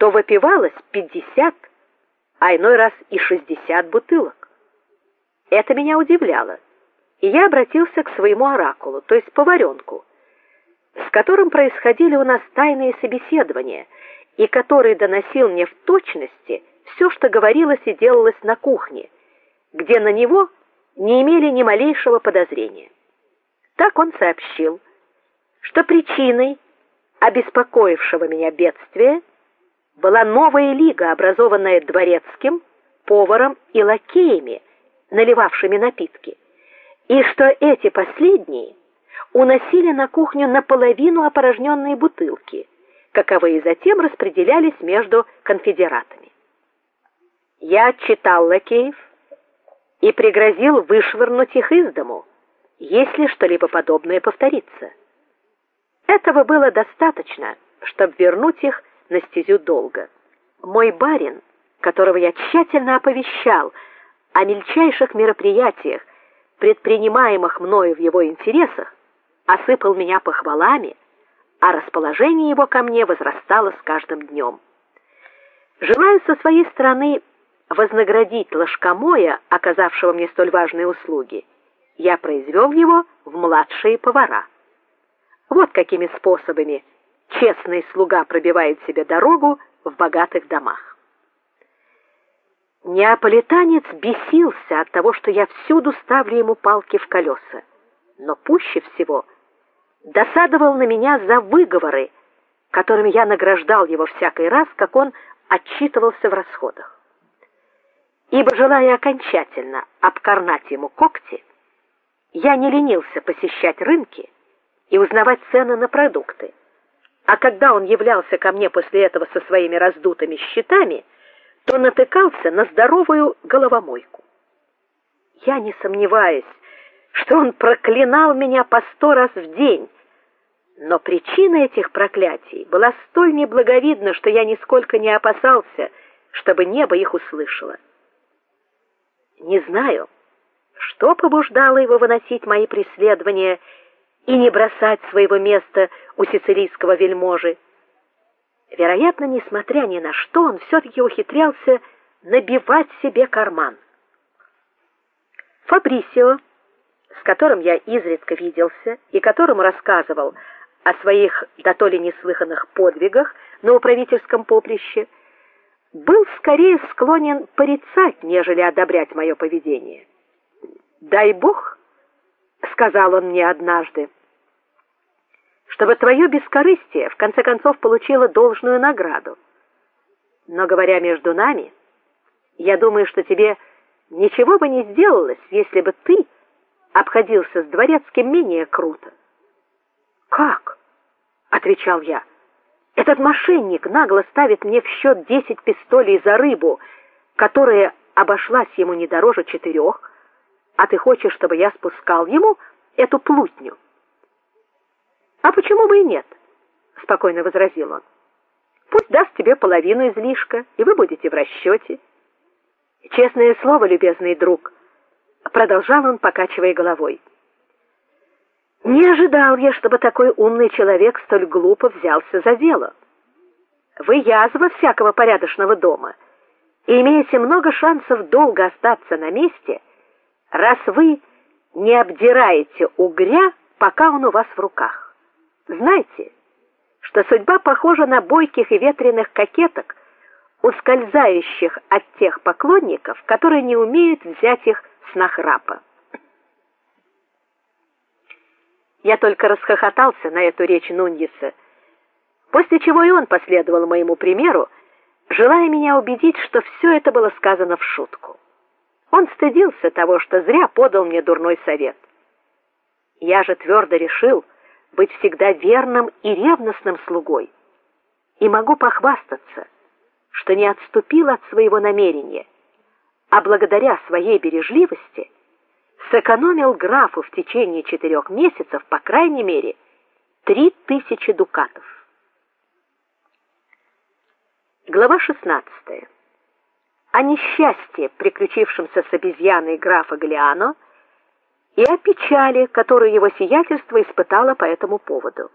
то выпивалось пятьдесят, а иной раз и шестьдесят бутылок. Это меня удивляло, и я обратился к своему оракулу, то есть поваренку, с которым происходили у нас тайные собеседования, и который доносил мне в точности все, что говорилось и делалось на кухне, где на него не имели ни малейшего подозрения. Так он сообщил, что причиной обеспокоившего меня бедствия была новая лига, образованная дворецким, поваром и лакеями, наливавшими напитки, и что эти последние уносили на кухню наполовину опорожненные бутылки, каковые затем распределялись между конфедератами. Я отчитал лакеев и пригрозил вышвырнуть их из дому, если что-либо подобное повторится. Этого было достаточно, чтобы вернуть их на стезю долга. Мой барин, которого я тщательно оповещал о мельчайших мероприятиях, предпринимаемых мною в его интересах, осыпал меня похвалами, а расположение его ко мне возрастало с каждым днем. Желая со своей стороны вознаградить ложкомоя, оказавшего мне столь важные услуги, я произвел его в младшие повара. Вот какими способами честный слуга пробивает себе дорогу в богатых домах. Неаполитанец бесился от того, что я всюду ставлю ему палки в колеса, но пуще всего досадовал на меня за выговоры, которыми я награждал его всякий раз, как он отчитывался в расходах. Ибо желая окончательно обкорнать ему когти, я не ленился посещать рынки и узнавать цены на продукты. А когда он являлся ко мне после этого со своими раздутыми щитами, то натыкался на здоровую головомойку. Я не сомневаюсь, что он проклинал меня по сто раз в день, но причина этих проклятий была столь неблаговидна, что я нисколько не опасался, чтобы небо их услышало. Не знаю, что побуждало его выносить мои преследования и не бросать своего места у сицилийского вельможи. Вероятно, несмотря ни на что, он все таки ухитрялся набивать себе карман. Фабрисио, с которым я изредка виделся и которому рассказывал о своих дотоле неслыханных подвигах на управительском поприще, был скорее склонен порицать, нежели одобрять мое поведение. Дай бог, сказал он мне однажды, чтобы твое бескорыстие в конце концов получило должную награду. Но говоря между нами, я думаю, что тебе ничего бы не сделалось, если бы ты обходился с дворецким менее круто. Как? отвечал я. Этот мошенник нагло ставит мне в счет десять пистолей за рыбу, которая обошлась ему не дороже четырех, а ты хочешь, чтобы я спускал ему эту плутню? А почему бы и нет? спокойно возразил он. Пусть даст тебе половину излишка, и вы будете в расчете. Честное слово, любезный друг, продолжал он, покачивая головой. Не ожидал я, чтобы такой умный человек столь глупо взялся за дело. Вы язва всякого порядочного дома и имеете много шансов долго остаться на месте раз вы не обдираете угря, пока он у вас в руках. Знаете, что судьба похожа на бойких и ветреных кокеток, ускользающих от тех поклонников, которые не умеют взять их с нахрапа. Я только расхохотался на эту речь Нуньеса, после чего и он последовал моему примеру, желая меня убедить, что все это было сказано в шутку. Он стыдился того, что зря подал мне дурной совет. Я же твердо решил быть всегда верным и ревностным слугой. И могу похвастаться, что не отступил от своего намерения, а благодаря своей бережливости сэкономил графу в течение четырех месяцев, по крайней мере, три тысячи дукатов. Глава шестнадцатая о несчастье, приключившемся с обезьяной графа Галиано, и о печали, которую его сиятельство испытало по этому поводу.